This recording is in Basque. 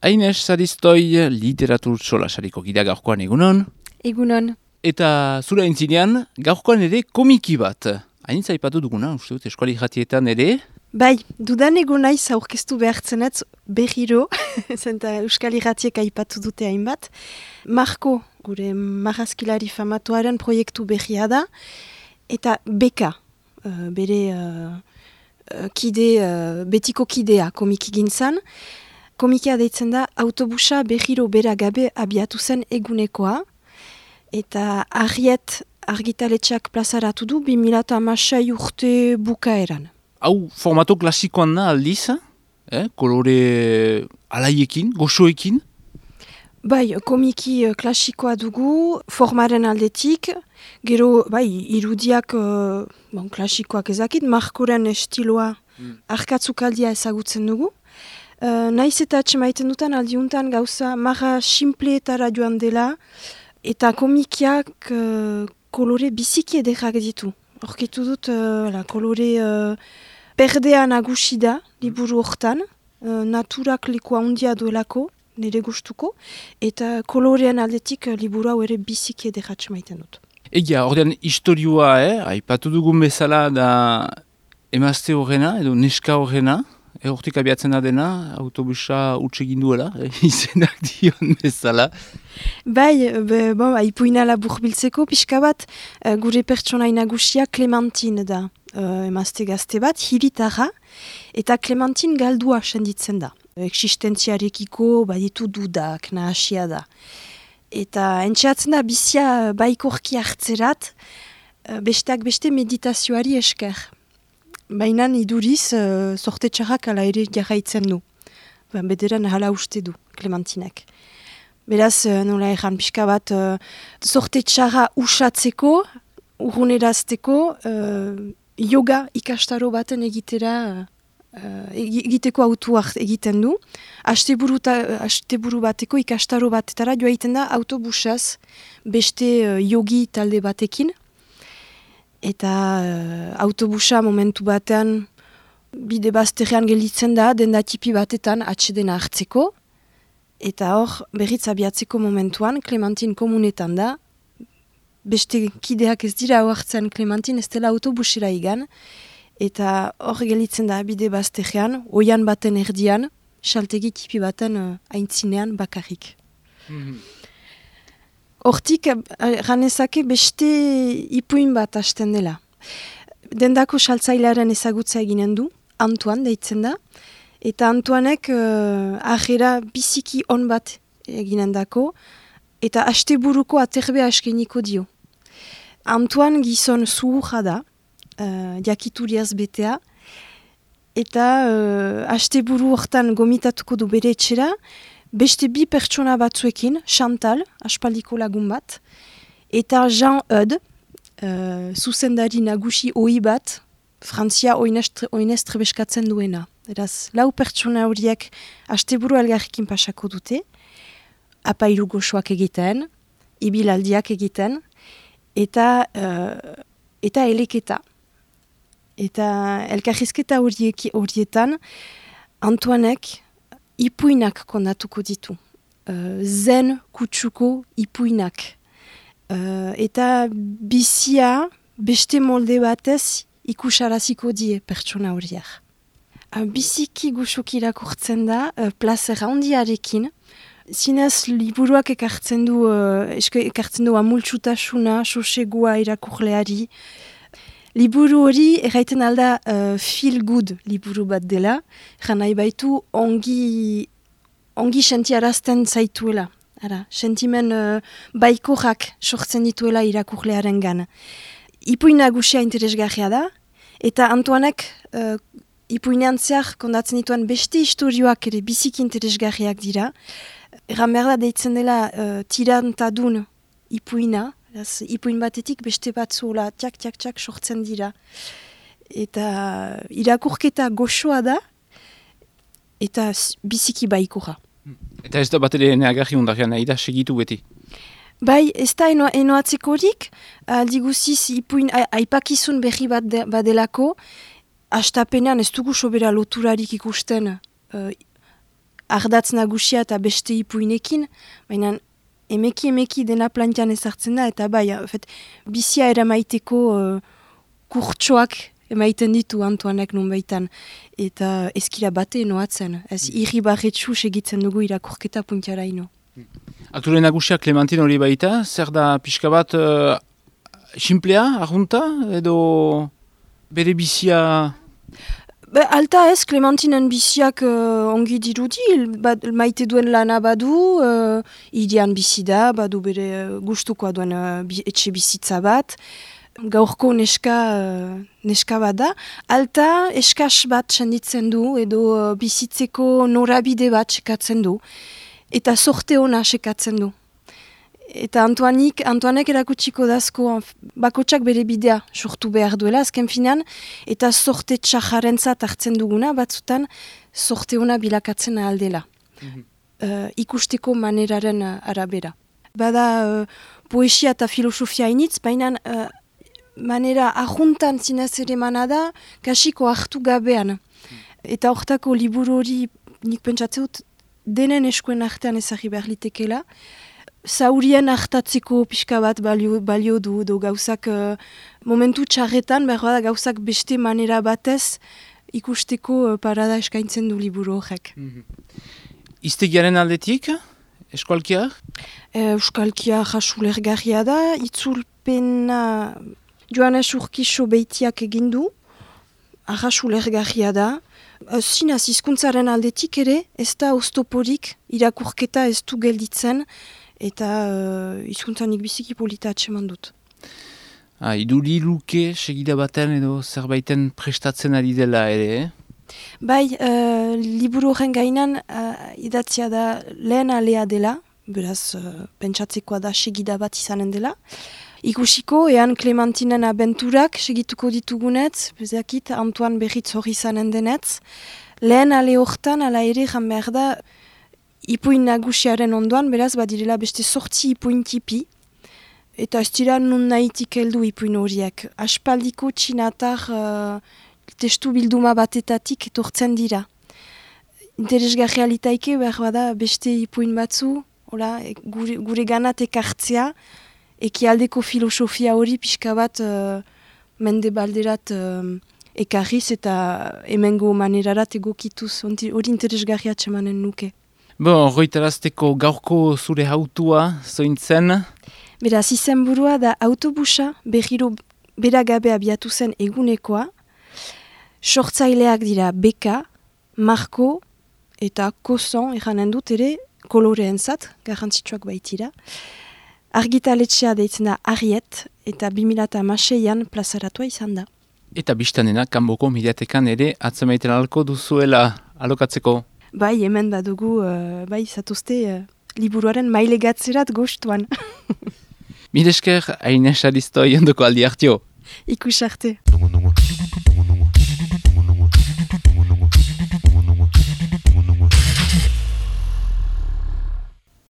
Hainez, zariztoi, literatur txola sariko gira gaurkoan egunon. Egunon. Eta zura entzinean, gaurkoan ere komiki bat. Hain zaipatu duguna, uste dut, eskuali jatietan ere. Bai, dudan egun naiz aurkeztu behartzenetz berriro, zenta Euskal Iratiek aipatu dute hainbat. Marko, gure marrazkilari famatuaren proiektu berria da, eta beka, uh, bere uh, kide, uh, betiko kidea komiki gintzan. Komikia deitzen da autobusa berriro bera gabe abiatu zen egunekoa, eta argiet argitaletxak plazaratu du 2006 urte bukaeran hau formato klasikoan da aldiz, eh? kolore alaiekin, goxoekin? Bai, komiki uh, klasikoa dugu, formaren aldetik, gero, bai, irudiak, uh, bon, klasikoak ezakit, markoren estiloa mm. arkatzukaldia ezagutzen dugu. Uh, naiz eta atxemaiten dutan aldiuntan gauza marra simpleetara joan dela, eta komikiak uh, kolore biziki edekak ditu. Horkitu dut, uh, kolore... Perdea nagusi da, liburu hortan, uh, naturak likua handia duelako, nire gustuko, eta kolorean aldetik uh, liburu hau ere biziki edekatz maiten dut. Egia, ordean historioa, eh? aipatu dugun bezala da emazte horrena, edo neska horrena, e, hortik abiatzen da dena, autobusa utsegin duela, eh? izenak dion bezala. Bai, be, bon, ipuina labur biltzeko, pixka bat, uh, gure pertsona inagusia Clementine da uh, emazte gazte bat, hiritarra, eta Clementin galdua senditzen da. Existentziarekiko baditu dudak, nahasia da. Eta entxeatzen da bizia baikorki hartzerat, uh, besteak beste meditazioari esker. Baina iduriz, uh, sorte txarrak ala ere jarraitzen du. Ben, bederan hala uste du, Clementinek. Beraz, uh, nola erran pixka bat, uh, sorte txarra usatzeko, urrunerazteko, yoga ikastaro baten egitera uh, egiteko autuak egiten du. Asteburu, buru bateko ikastaro batetara joa egiten da autobusaz beste uh, yogi talde batekin. Eta uh, autobusa momentu batean bide bazterrean gelitzen da, denda tipi batetan atxeden hartzeko. Eta hor, berriz abiatzeko momentuan, Clementin komunetan da, beste kideak ez dira hartzen Clementin ez dela autobusera igan, eta hor gelitzen da bide baztegean, oian baten erdian, saltegi tipi baten uh, aintzinean bakarrik. Mhm. Hortik, mm beste ipuin bat hasten dela. Dendako saltzailearen ezagutza eginen du, Antoan deitzen da, eta Antoanek uh, ahera biziki on bat eginen dako, eta asteburuko aterbea eskeniko dio. Antoan gizon zuhurra da, uh, jakituriaz betea, eta uh, asteburu hortan gomitatuko du bere etxera, beste bi pertsona batzuekin, Chantal, aspaldiko lagun bat, eta Jean Eud, uh, zuzendari nagusi oi bat, Frantzia oinez trebeskatzen duena. Eraz, lau pertsona horiek asteburu elgarrikin pasako dute, apairu goxoak egiten, ibilaldiak egiten, eta uh, eta eleketa. Eta elkarrizketa horietan, Antoanek ipuinak kondatuko ditu. Uh, zen kutsuko ipuinak. Uh, eta bizia beste molde batez ikusaraziko die pertsona horiek. Uh, biziki gusuk irakurtzen da, uh, plazera hondiarekin, zinez liburuak ekartzen du, uh, ekartzen du amultsutasuna, sosegua irakurleari. Liburu hori erraiten alda uh, feel good liburu bat dela, nahi baitu ongi, ongi sentiarazten zaituela. Ara, sentimen uh, baikorak sortzen dituela irakurlearen gan. Ipuina gusia interesgarria da, eta Antoanek uh, ipuinean zehar kondatzen dituen beste historioak ere biziki interesgarriak dira. Egan behar da deitzen dela uh, tirantadun ipuina, ez, ipuin batetik beste bat zuela txak txak txak sortzen dira. Eta irakurketa goxoa da, eta biziki baikura. Eta ez da bat ere neagarri ondarian, nahi da segitu beti? Bai, ez da eno, enoatzeko horik, aldi guziz ipuin aipakizun berri bat de, badelako, astapenean ez dugu sobera loturarik ikusten uh, ardatz nagusia eta beste ipuinekin, baina emeki emeki dena plantian ezartzen da, eta bai, fet, bizia eramaiteko uh, kurtsoak emaiten ditu Antoanek nun baitan, eta ezkira bate noatzen, ez mm. irri barretxu segitzen dugu irakurketa puntiara ino. Aktore nagusia Clementine hori baita, zer da pixka bat uh, simplea, argunta, edo bere bizia... Be, alta ez, Clementinen biziak uh, ongi dirudi, bad, maite duen lana badu, uh, idian bizi da, badu bere uh, gustukoa duen uh, bi, etxe bizitza bat, gaurko neska, uh, neska bat da. Alta eskas bat senditzen du, edo uh, bizitzeko norabide bat sekatzen du, eta sorte hona sekatzen du. Eta Antoanik, Antoanek erakutsiko dazko bakotsak bere bidea sortu behar duela, azken finan, eta sorte txajaren hartzen duguna, batzutan sorte hona bilakatzen aldela. Mm ikusteko maneraren arabera. Bada uh, poesia eta filosofia initz, baina uh, manera ahuntan zinez ere manada, kasiko hartu gabean. Mm. Eta hortako liburu hori nik pentsatzeut denen eskuen artean ezagri behar litekela, zaurien hartatzeko pixka bat balio, balio du, do gauzak uh, momentu txarretan, behar da gauzak beste manera batez ikusteko uh, parada eskaintzen du liburu horrek. Mm -hmm. Iztegiaren aldetik, eskualkia? Eh, euskalkia jasulergarria da, itzulpena Joanes Urkiso behitiak egindu, ahasulergarria da, Zinaz, izkuntzaren aldetik ere, ez da oztoporik, irakurketa ez du gelditzen, eta uh, izkuntzanik biziki polita atseman dut. Ah, iduri luke segida baten edo zerbaiten prestatzen ari dela ere, eh? Bai, uh, liburu horren gainan uh, idatzia da lehen alea dela, beraz uh, pentsatzekoa da segida bat izanen dela. Ikusiko, ean Clementinen abenturak segituko ditugunetz, bezakit Antoine berriz hori izanen denetz. Lehen ale hortan, ala ere, jan behar da, ipuin nagusiaren ondoan, beraz, badirela beste sortzi ipuin tipi, eta ez dira nun nahitik heldu ipuin horiek. Aspaldiko txinatar uh, testu bilduma batetatik etortzen dira. Interesgarria litaike, behar bada, beste ipuin batzu, hola, e, gure, gure ganat ekartzea, ekialdeko filosofia hori pixka bat uh, mende balderat uh, ekarriz eta emengo manerarat egokituz, hori interesgarria txemanen nuke. Bon, roitarazteko gaurko zure hautua zointzen? Beraz, izen burua da autobusa berriro beragabe abiatu zen egunekoa. Sortzaileak dira Beka, Marko eta Koson eranen dut ere koloreen zat, garrantzitsuak baitira. Argitaletxea deitzen da Ariet eta 2006an plazaratua izan da. Eta biztanena, kanboko mediatekan ere atzemaiten alko duzuela alokatzeko? Bai, hemen badugu, uh, bai, zatuzte, uh, liburuaren maile gatzerat gostuan. Milesker, hain esadizto iondoko aldi hartio. Ikus arte.